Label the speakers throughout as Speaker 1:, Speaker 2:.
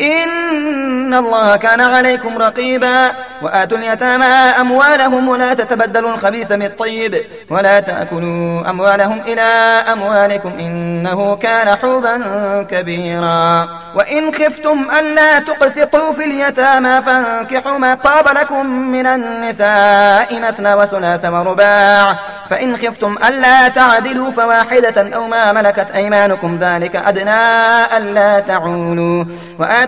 Speaker 1: إن الله كان عليكم رقيبا. وآتوا اليتامى أموالهم ولا تتبدلوا الخبيث بالطيب. ولا تأكلوا أموالهم إلى أموالكم إنه كان حوبا كبيرا. وإن خفتم ألا تقسطوا في اليتامى فانكحوا ما طاب لكم من النساء مثنى وثلاث ورباع. فإن خفتم ألا تعدلوا فواحدة أو ما ملكت أيمانكم ذلك أدنى ألا تعولوا. وآتوا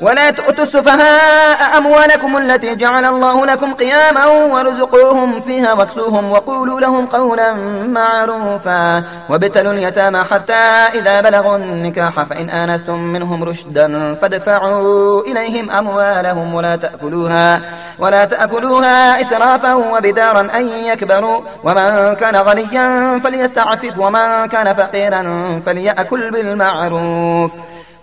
Speaker 1: ولا تؤتوا السفهاء أموالكم التي جعل الله لكم قياما وارزقوهم فيها واكسوهم وقولوا لهم قولا معروفا وابتلوا اليتامى حتى إذا بلغوا النكاح فإن آنستم منهم رشدا فادفعوا إليهم أموالهم ولا تأكلوها ولا تأكلوها إسرافا وبدارا أن يكبروا ومن كان غنيا فليستعفف ومن كان فقيرا فليأكل بالمعروف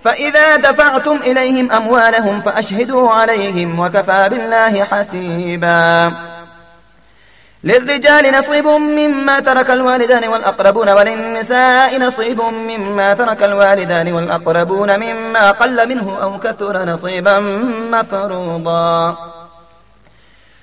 Speaker 1: فإذا دفعتم إليهم أموالهم فأشهدوا عليهم وكفى بالله حسيبا. للرجال نصيب مما ترك الوالدان والأقربون وللنساء نصيب مما ترك الوالدان والأقربون مما قل منه أو كثر نصيبا مفروضا.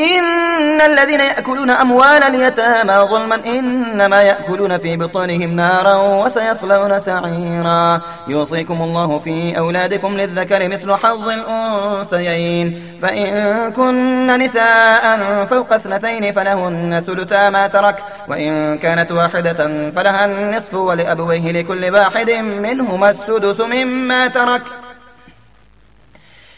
Speaker 1: إن الذين يأكلون أموال اليتامى ظلما إنما يأكلون في بطونهم نارا وسيصلون سعيرا. يوصيكم الله في أولادكم للذكر مثل حظ الأنثيين. فإن كن نساء فوق اثنتين فلهن ثلثا ما ترك وإن كانت واحدة فلها النصف ولأبويه لكل واحد منهما السدس مما ترك.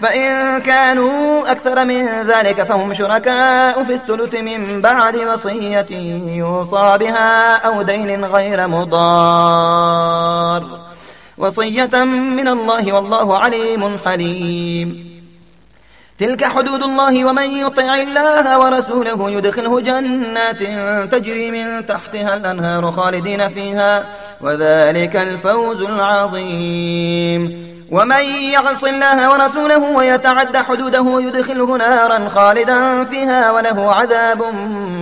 Speaker 1: فإن كانوا أكثر من ذلك فهم شركاء في الثلث من بعد وصية يوصى بها أو دين غير مضار. وصية من الله والله عليم حليم. تلك حدود الله ومن يطع الله ورسوله يدخله جنات تجري من تحتها الأنهار خالدين فيها وذلك الفوز العظيم. ومن يعص الله ورسوله ويتعد حدوده يدخله نارا خالدا فيها وله عذاب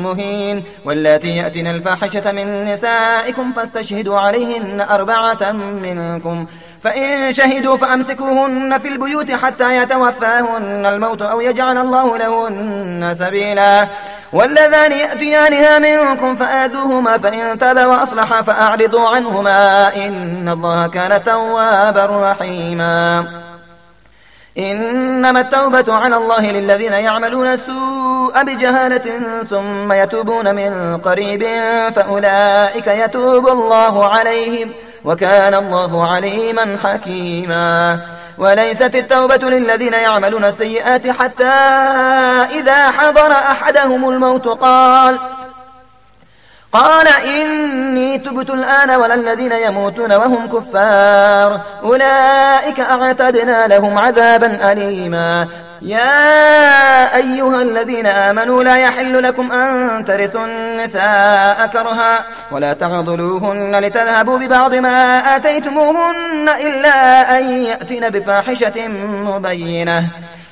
Speaker 1: مهين واللاتي يأتين الفاحشة من نسائكم فاستشهدوا عليهن أربعة منكم فإن شهدوا فأمسكوهن في البيوت حتى يتوفاهن الموت أو يجعل الله لهن سبيلا. واللذان يأتيانها منكم فآدوهما فإن تابا وأصلحا فأعرضوا عنهما. إن الله كان توابا رحيما. إنما التوبة على الله للذين يعملون السوء بجهالة ثم يتوبون من قريب فأولئك يتوب الله عليهم. وكان الله عليما حكيما. وليست التوبة للذين يعملون السيئات حتى إذا حضر أحدهم الموت قال قال إني تبت الآن ولا الذين يموتون وهم كفار. أولئك أعتدنا لهم عذابا أليما. يا أيها الذين آمنوا لا يحل لكم أن ترثوا النساء كرها ولا تعضلوهن لتذهبوا ببعض ما آتيتموهن إلا أن يأتين بفاحشة مبينة.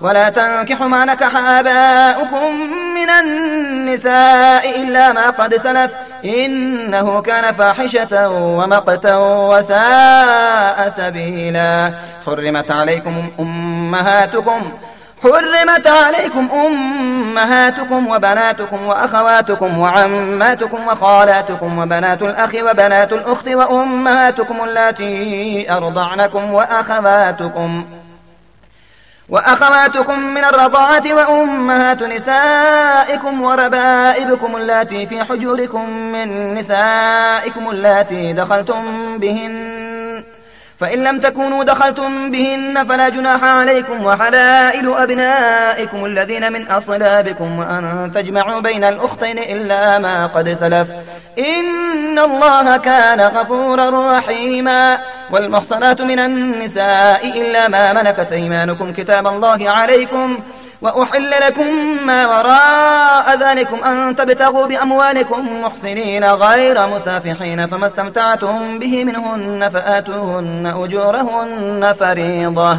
Speaker 1: ولا تنكحوا ما نكح آباؤكم من النساء إلا ما قد سلف. إنه كان فاحشة ومقتا وساء سبيلا. حرمت عليكم أمهاتكم. حرمت عليكم أمهاتكم وبناتكم وأخواتكم وعماتكم وخالاتكم وبنات الأخ وبنات الأخت وأمهاتكم اللاتي أرضعنكم وأخواتكم. وأخواتكم من الرضاعة وأمهات نسائكم وربائبكم اللاتي في حجوركم من نسائكم اللاتي دخلتم بهن. فإن لم تكونوا دخلتم بهن فلا جناح عليكم وحلائل أبنائكم الذين من أصلابكم وأن تجمعوا بين الأختين إلا ما قد سلف. إن الله كان غفورا رحيما. والمحصنات من النساء إلا ما ملكت أيمانكم كتاب الله عليكم وأحل لكم ما وراء ذلكم أن تبتغوا بأموالكم محسنين غير مسافحين فما استمتعتم به منهن فآتوهن أجورهن فريضة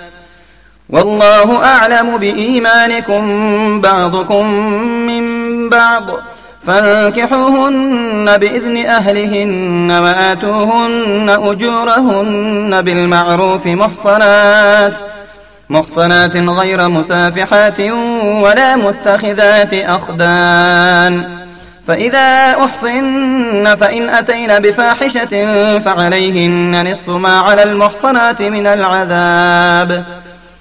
Speaker 1: والله أعلم بإيمانكم بعضكم من بعض. فانكحوهن بإذن أهلهن وآتوهن أجورهن بالمعروف محصنات محصنات غير مسافحات ولا متخذات أخدان. فإذا أحصن فإن أتين بفاحشة فعليهن نصف ما على المحصنات من العذاب.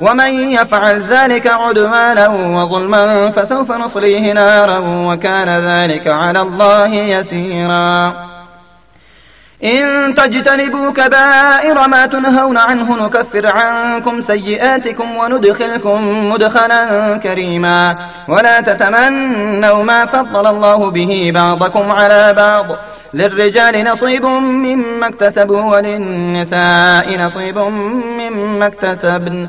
Speaker 1: ومن يفعل ذلك عدوانا وظلما فسوف نصليه نارا وكان ذلك على الله يسيرا. إن تجتنبوا كبائر ما تنهون عنه نكفر عنكم سيئاتكم وندخلكم مدخلا كريما. ولا تتمنوا ما فضل الله به بعضكم على بعض. للرجال نصيب مما اكتسبوا وللنساء نصيب مما اكتسبن.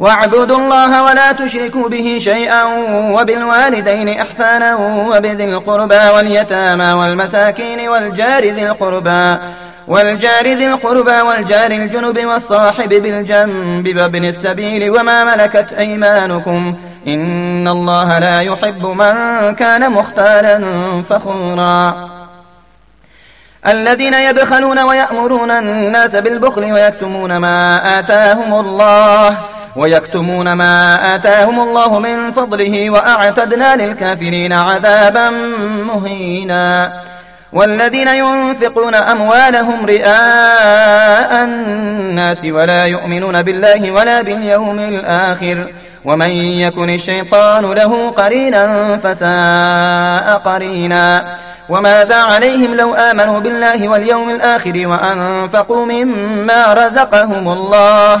Speaker 1: واعبدوا الله ولا تشركوا به شيئا وبالوالدين إحسانا وبذي القربى واليتامى والمساكين والجار ذي القربى والجار ذي القربى والجار الجنب والصاحب بالجنب وابن السبيل وما ملكت أيمانكم إن الله لا يحب من كان مختالا فخورا الذين يبخلون ويأمرون الناس بالبخل ويكتمون ما آتاهم الله ويكتمون ما آتاهم الله من فضله وأعتدنا للكافرين عذابا مهينا. والذين ينفقون أموالهم رئاء الناس ولا يؤمنون بالله ولا باليوم الآخر. ومن يكن الشيطان له قرينا فساء قرينا. وماذا عليهم لو آمنوا بالله واليوم الآخر وأنفقوا مما رزقهم الله؟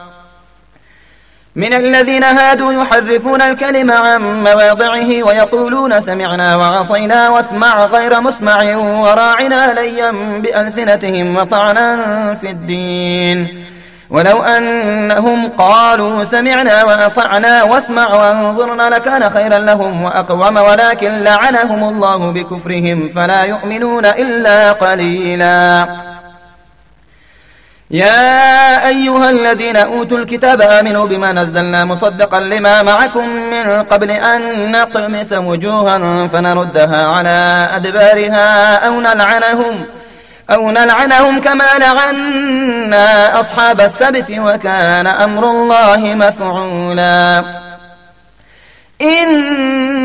Speaker 1: من الذين هادوا يحرفون الكلم عن مواضعه ويقولون سمعنا وعصينا واسمع غير مسمع وراعنا ليا بألسنتهم وطعنا في الدين. ولو أنهم قالوا سمعنا وأطعنا واسمع وانظرنا لكان خيرا لهم وأقوم ولكن لعنهم الله بكفرهم فلا يؤمنون إلا قليلاً. يا أيها الذين أوتوا الكتاب آمنوا بما نزلنا مصدقا لما معكم من قبل أن نطمس وجوها فنردها على أدبارها أو نلعنهم أو نلعنهم كما لعنا أصحاب السبت وكان أمر الله مفعولا. إن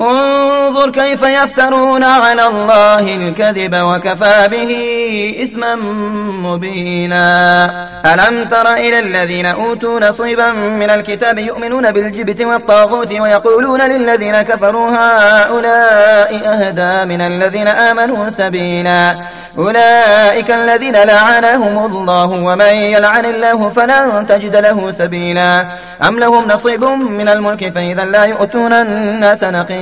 Speaker 1: انظر كيف يفترون على الله الكذب وكفى به إثما مبينا. ألم تر إلى الذين أوتوا نصيبا من الكتاب يؤمنون بالجبت والطاغوت ويقولون للذين كفروا هؤلاء أهدى من الذين آمنوا سبيلا. أولئك الذين لعنهم الله ومن يلعن الله فلن تجد له سبيلا. أم لهم نصيب من الملك فإذا لا يؤتون الناس نقيرا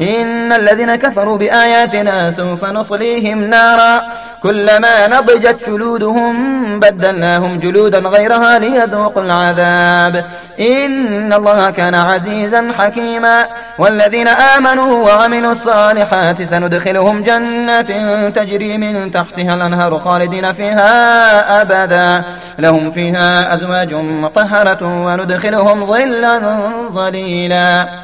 Speaker 1: إن الذين كفروا بآياتنا سوف نصليهم نارا كلما نضجت جلودهم بدلناهم جلودا غيرها ليذوقوا العذاب. إن الله كان عزيزا حكيما. والذين آمنوا وعملوا الصالحات سندخلهم جنات تجري من تحتها الأنهار خالدين فيها أبدا. لهم فيها أزواج مطهرة وندخلهم ظلا ظليلا.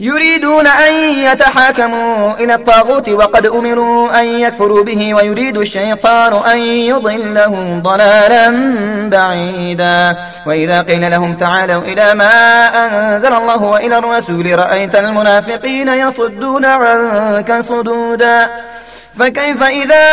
Speaker 1: يريدون أن يتحاكموا إلى الطاغوت وقد أمروا أن يكفروا به ويريد الشيطان أن يضلهم ضلالا بعيدا. وإذا قيل لهم تعالوا إلى ما أنزل الله وإلى الرسول رأيت المنافقين يصدون عنك صدودا. فكيف إذا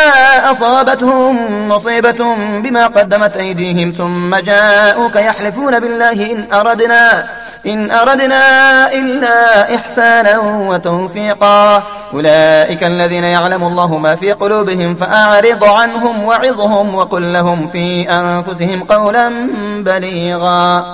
Speaker 1: أصابتهم مصيبة بما قدمت أيديهم ثم جاءوك يحلفون بالله إن أردنا إن أردنا إلا إحسانا وتوفيقا. أولئك الذين يعلم الله ما في قلوبهم فأعرض عنهم وعظهم وقل لهم في أنفسهم قولا بليغا.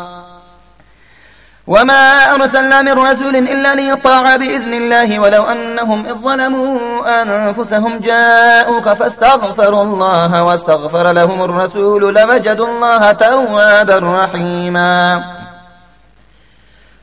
Speaker 1: وما أرسلنا من رسول إلا ليطاع بإذن الله ولو أنهم إذ ظلموا أنفسهم جاءوك فاستغفروا الله واستغفر لهم الرسول لوجدوا الله توابا رحيما.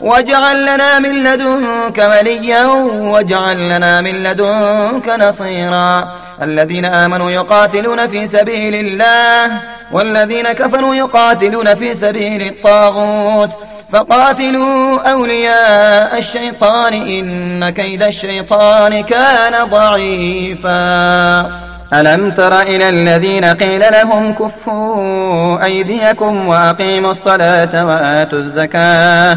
Speaker 1: واجعل لنا من لدنك وليا واجعل لنا من لدنك نصيرا. الذين آمنوا يقاتلون في سبيل الله والذين كفروا يقاتلون في سبيل الطاغوت. فقاتلوا أولياء الشيطان إن كيد الشيطان كان ضعيفا. ألم تر إلى الذين قيل لهم كفوا أيديكم وأقيموا الصلاة وآتوا الزكاة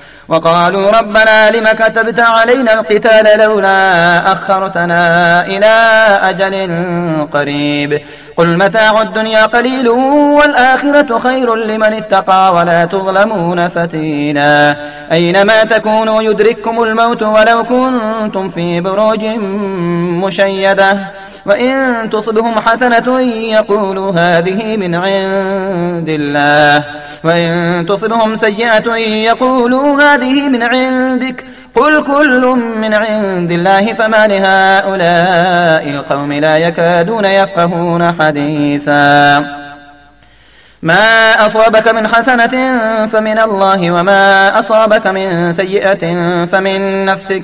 Speaker 1: وقالوا ربنا لم كتبت علينا القتال لولا أخرتنا إلى أجل قريب قل متاع الدنيا قليل والآخرة خير لمن اتقى ولا تظلمون فتينا أينما تكونوا يدرككم الموت ولو كنتم في بروج مشيدة وإن تصبهم حسنة يقولوا هذه من عند الله وإن تصبهم سيئة يقولوا هذه من عندك. قل كل من عند الله فما لهؤلاء القوم لا يكادون يفقهون حديثا. ما أصابك من حسنة فمن الله وما أصابك من سيئة فمن نفسك.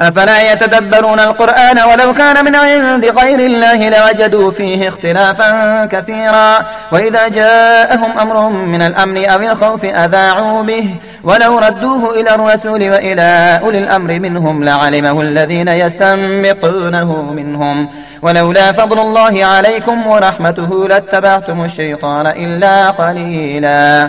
Speaker 1: أفلا يتدبرون القرآن ولو كان من عند غير الله لوجدوا فيه اختلافا كثيرا. وإذا جاءهم أمر من الأمن أو الخوف أذاعوا به. ولو ردوه إلى الرسول وإلى أولي الأمر منهم لعلمه الذين يستنبطونه منهم. ولولا فضل الله عليكم ورحمته لاتبعتم الشيطان إلا قليلا.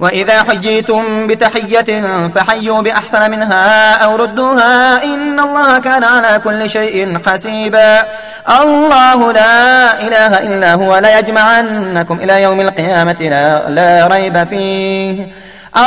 Speaker 1: وإذا حجيتم بتحية فحيوا بأحسن منها أو ردوها إن الله كان على كل شيء حسيبا. الله لا إله إلا هو لا يجمعنكم إلى يوم القيامة لا, لا ريب فيه.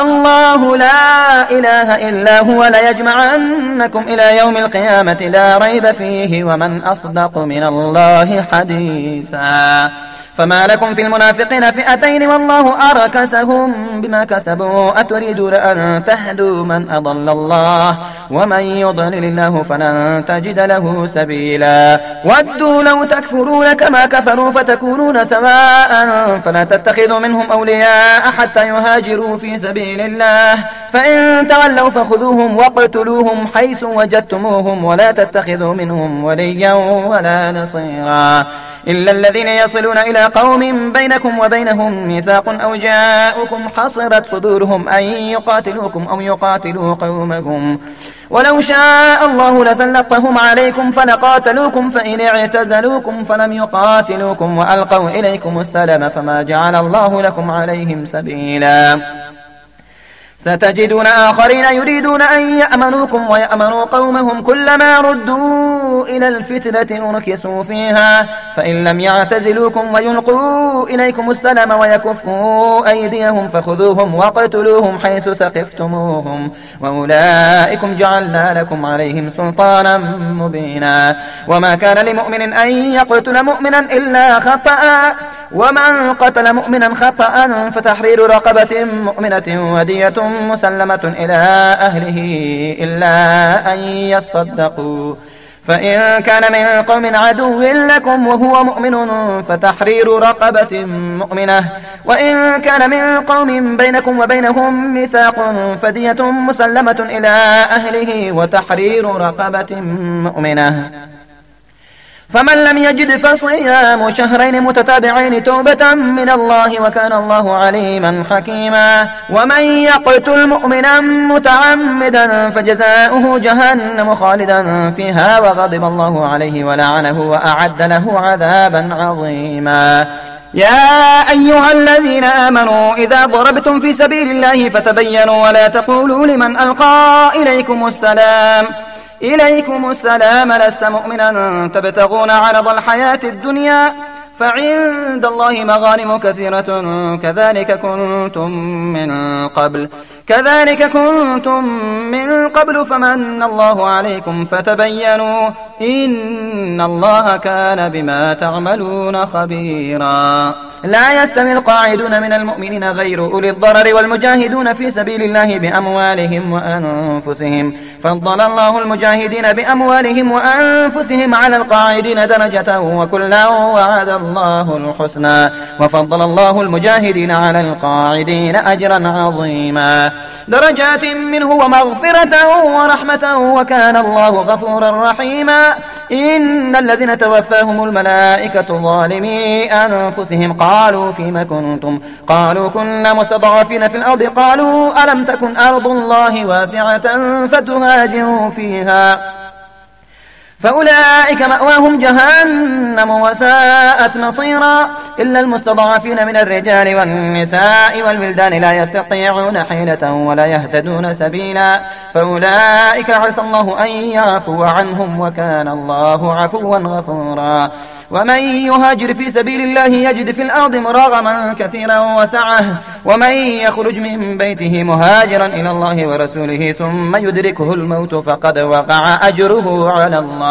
Speaker 1: الله لا إله إلا هو ليجمعنكم إلى يوم القيامة لا ريب فيه. ومن أصدق من الله حديثا. فما لكم في المنافقين فئتين والله أركسهم بما كسبوا. أتريدون أن تهدوا من أضل الله؟ ومن يضلل الله فلن تجد له سبيلا. ودوا لو تكفرون كما كفروا فتكونون سواء فلا تتخذوا منهم أولياء حتى يهاجروا في سبيل الله. فإن تولوا فخذوهم واقتلوهم حيث وجدتموهم ولا تتخذوا منهم وليا ولا نصيرا. إلا الذين يصلون إلى قوم بينكم وبينهم ميثاق أو جاءكم حصرت صدورهم أن يقاتلوكم أو يقاتلوا قومهم. ولو شاء الله لسلطهم عليكم فلقاتلوكم فإن اعتزلوكم فلم يقاتلوكم وألقوا إليكم السلام فما جعل الله لكم عليهم سبيلا. ستجدون آخرين يريدون أن يأمنوكم ويأمنوا قومهم كلما ردوا إلى الفتنة أركسوا فيها فإن لم يعتزلوكم ويلقوا إليكم السلام ويكفوا أيديهم فخذوهم وقتلوهم حيث ثقفتموهم وأولئكم جعلنا لكم عليهم سلطانا مبينا. وما كان لمؤمن أن يقتل مؤمنا إلا خطأ ومن قتل مؤمنا خطأ فتحرير رقبة مؤمنة ودية مسلمة إلى أهله إلا أن يصدقوا. فإن كان من قوم عدو لكم وهو مؤمن فتحرير رقبة مؤمنة. وإن كان من قوم بينكم وبينهم ميثاق فدية مسلمة إلى أهله وتحرير رقبة مؤمنة. فمن لم يجد فصيام شهرين متتابعين توبة من الله وكان الله عليما حكيما. ومن يقتل مؤمنا متعمدا فجزاؤه جهنم خالدا فيها وغضب الله عليه ولعنه وأعد له عذابا عظيما. يا أيها الذين آمنوا إذا ضربتم في سبيل الله فتبينوا ولا تقولوا لمن ألقى إليكم السلام. إليكم السلام لست مؤمنا. تبتغون عرض الحياة الدنيا فعند الله مغانم كثيرة. كذلك كنتم من قبل. كذلك كنتم من قبل فمن الله عليكم فتبينوا إن الله كان بما تعملون خبيرا. لا يستوي القاعدون من المؤمنين غير أولي الضرر والمجاهدون في سبيل الله بأموالهم وأنفسهم. فضل الله المجاهدين بأموالهم وأنفسهم على القاعدين درجة وكلا وعد الله الحسنى. وفضل الله المجاهدين على القاعدين أجرا عظيما. درجات منه ومغفرة ورحمة وكان الله غفورا رحيما. إن الذين توفاهم الملائكة ظالمي أنفسهم. قالوا فيما كنتم؟ قالوا كنا مستضعفين في الأرض. قالوا ألم تكن أرض الله واسعة فتهاجروا فيها؟ فأولئك مأواهم جهنم وساءت مصيرا إلا المستضعفين من الرجال والنساء والولدان لا يستطيعون حيلة ولا يهتدون سبيلا فأولئك عسى الله أن يعفو عنهم وكان الله عفوا غفورا ومن يهاجر في سبيل الله يجد في الأرض مراغما كثيرا وسعة ومن يخرج من بيته مهاجرا إلى الله ورسوله ثم يدركه الموت فقد وقع أجره على الله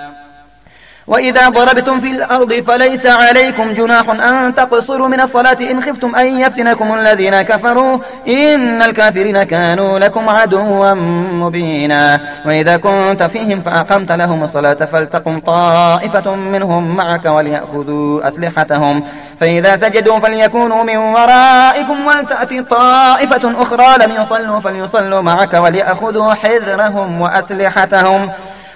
Speaker 1: وإذا ضربتم في الأرض فليس عليكم جناح أن تقصروا من الصلاة إن خفتم أن يفتنكم الذين كفروا إن الكافرين كانوا لكم عدوا مبينا. وإذا كنت فيهم فأقمت لهم الصلاة فلتقم طائفة منهم معك وليأخذوا أسلحتهم. فإذا سجدوا فليكونوا من ورائكم ولتأتي طائفة أخرى لم يصلوا فليصلوا معك وليأخذوا حذرهم وأسلحتهم.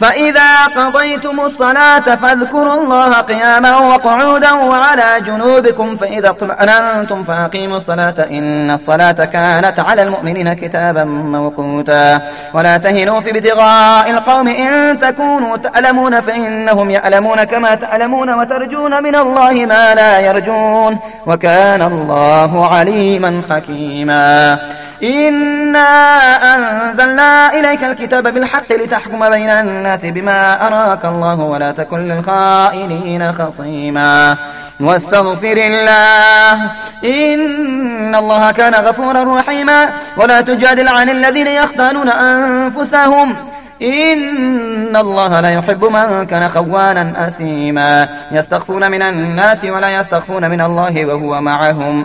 Speaker 1: فإذا قضيتم الصلاة فاذكروا الله قياما وقعودا وعلى جنوبكم فإذا اطمأننتم فأقيموا الصلاة إن الصلاة كانت على المؤمنين كتابا موقوتا ولا تهنوا في ابتغاء القوم إن تكونوا تألمون فإنهم يألمون كما تألمون وترجون من الله ما لا يرجون وكان الله عليما حكيما إنا أنزلنا إليك الكتاب بالحق لتحكم بين الناس بما أراك الله ولا تكن للخائنين خصيما واستغفر الله إن الله كان غفورا رحيما ولا تجادل عن الذين يختانون أنفسهم إن الله لا يحب من كان خوانا أثيما يستخفون من الناس ولا يستخفون من الله وهو معهم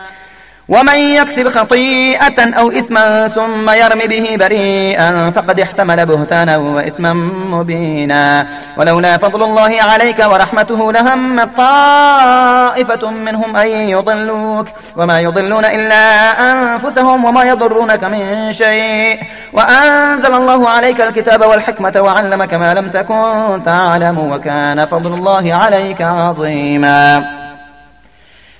Speaker 1: ومن يكسب خطيئة أو إثما ثم يرم به بريئا فقد احتمل بهتانا وإثما مبينا. ولولا فضل الله عليك ورحمته لهم طائفة منهم أن يضلوك. وما يضلون إلا أنفسهم وما يضرونك من شيء. وأنزل الله عليك الكتاب والحكمة وعلمك ما لم تكن تعلم وكان فضل الله عليك عظيما.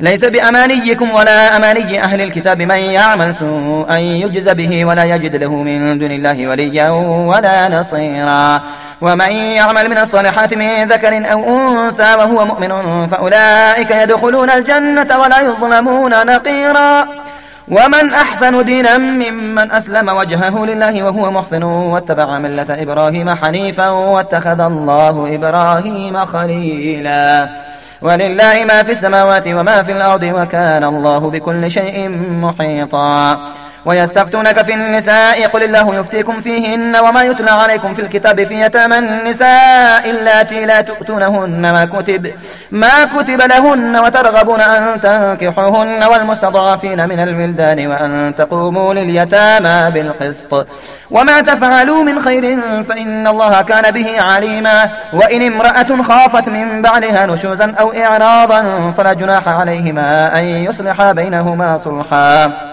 Speaker 1: ليس بأمانيكم ولا أماني أهل الكتاب من يعمل سوءا يجز به ولا يجد له من دون الله وليا ولا نصيرا. ومن يعمل من الصالحات من ذكر أو أنثى وهو مؤمن فأولئك يدخلون الجنة ولا يظلمون نقيرا. ومن أحسن دينا ممن أسلم وجهه لله وهو محسن واتبع ملة إبراهيم حنيفا واتخذ الله إبراهيم خليلا. ولله ما في السماوات وما في الأرض وكان الله بكل شيء محيطا. ويستفتونك في النساء قل الله يفتيكم فيهن وما يتلى عليكم في الكتاب في يتامى النساء اللاتي لا تؤتونهن ما كتب ما كتب لهن وترغبون أن تنكحوهن والمستضعفين من الولدان وأن تقوموا لليتامى بالقسط وما تفعلوا من خير فإن الله كان به عليما وإن امرأة خافت من بعدها نشوزا أو إعراضا فلا جناح عليهما أن يصلحا بينهما صلحا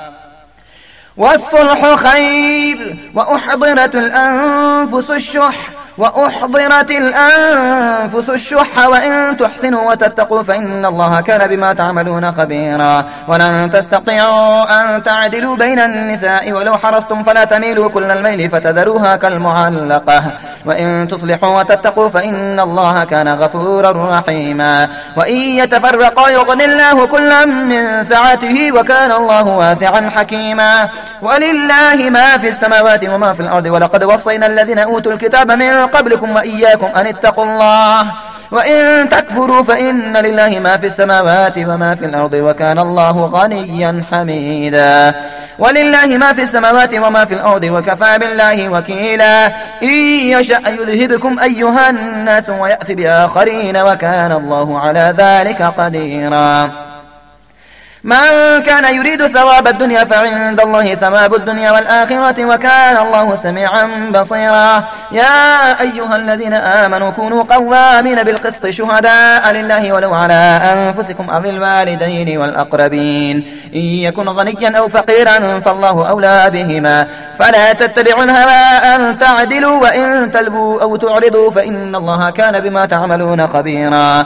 Speaker 1: والصلح خير وأحضرت الأنفس الشح وأحضرت الأنفس الشح وإن تحسنوا وتتقوا فإن الله كان بما تعملون خبيرا. ولن تستطيعوا أن تعدلوا بين النساء ولو حرصتم فلا تميلوا كل الميل فتذروها كالمعلقة. وإن تصلحوا وتتقوا فإن الله كان غفورا رحيما. وإن يتفرقا يغني الله كلا من سعته وكان الله واسعا حكيما. ولله ما في السماوات وما في الأرض ولقد وصينا الذين أوتوا الكتاب من قبلكم وإياكم أن اتقوا الله. وإن تكفروا فإن لله ما في السماوات وما في الأرض وكان الله غنيا حميدا. ولله ما في السماوات وما في الأرض وكفى بالله وكيلا. إن يشأ يذهبكم أيها الناس ويأتي بآخرين وكان الله على ذلك قديرا. من كان يريد ثواب الدنيا فعند الله ثواب الدنيا والآخرة وكان الله سميعا بصيرا. يا أيها الذين آمنوا كونوا قوامين بالقسط شهداء لله ولو على أنفسكم أو الوالدين والأقربين. إن يكن غنيا أو فقيرا فالله أولى بهما. فلا تتبعوا الهوى أن تعدلوا وإن تلبوا أو تعرضوا فإن الله كان بما تعملون خبيرا.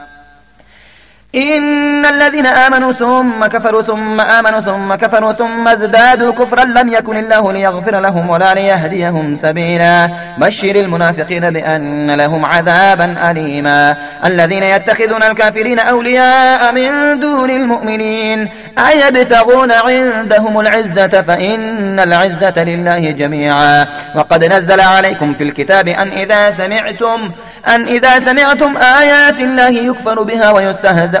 Speaker 1: إن الذين آمنوا ثم كفروا ثم آمنوا ثم كفروا ثم ازدادوا كفرا لم يكن الله ليغفر لهم ولا ليهديهم سبيلا. بشر المنافقين بأن لهم عذابا أليما. الذين يتخذون الكافرين أولياء من دون المؤمنين. أيبتغون عندهم العزة فإن العزة لله جميعا. وقد نزل عليكم في الكتاب أن إذا سمعتم أن إذا سمعتم آيات الله يكفر بها ويستهزأ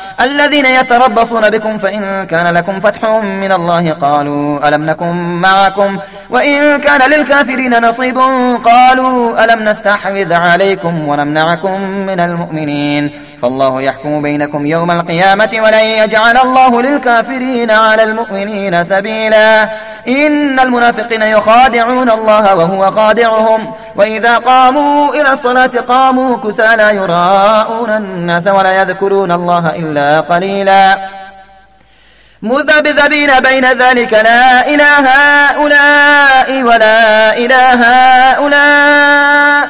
Speaker 1: الذين يتربصون بكم فإن كان لكم فتح من الله قالوا ألم نكن معكم وإن كان للكافرين نصيب قالوا ألم نستحوذ عليكم ونمنعكم من المؤمنين فالله يحكم بينكم يوم القيامة ولن يجعل الله للكافرين على المؤمنين سبيلا إن المنافقين يخادعون الله وهو خادعهم وإذا قاموا إلى الصلاة قاموا كسى لا يراءون الناس ولا يذكرون الله إلا قليلا. مذبذبين بين ذلك لا إله هؤلاء ولا إله هؤلاء.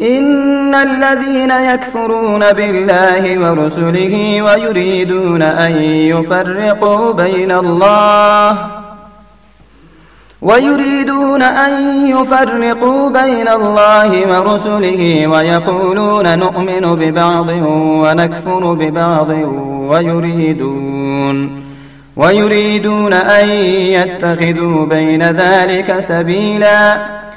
Speaker 2: إن الذين يكفرون بالله ورسله ويريدون أن يفرقوا بين الله ويريدون أن يفرقوا بين الله ورسله ويقولون نؤمن ببعض ونكفر ببعض ويريدون ويريدون أن يتخذوا بين ذلك سبيلاً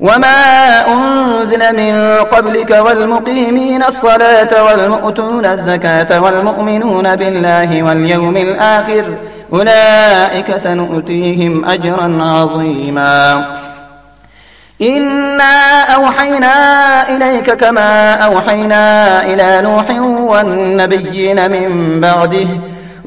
Speaker 2: وما أنزل من قبلك والمقيمين الصلاة والمؤتون الزكاة والمؤمنون بالله واليوم الآخر أولئك سنؤتيهم أجرا عظيما. إنا أوحينا إليك كما أوحينا إلى نوح والنبيين من بعده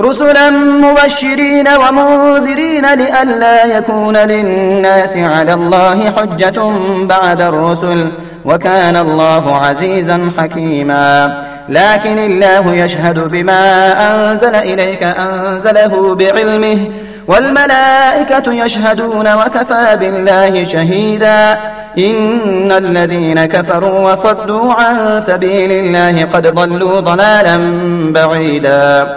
Speaker 2: رسلا مبشرين ومنذرين لئلا يكون للناس على الله حجة بعد الرسل وكان الله عزيزا حكيما. لكن الله يشهد بما أنزل إليك أنزله بعلمه والملائكة يشهدون وكفى بالله شهيدا. إن الذين كفروا وصدوا عن سبيل الله قد ضلوا ضلالا بعيدا.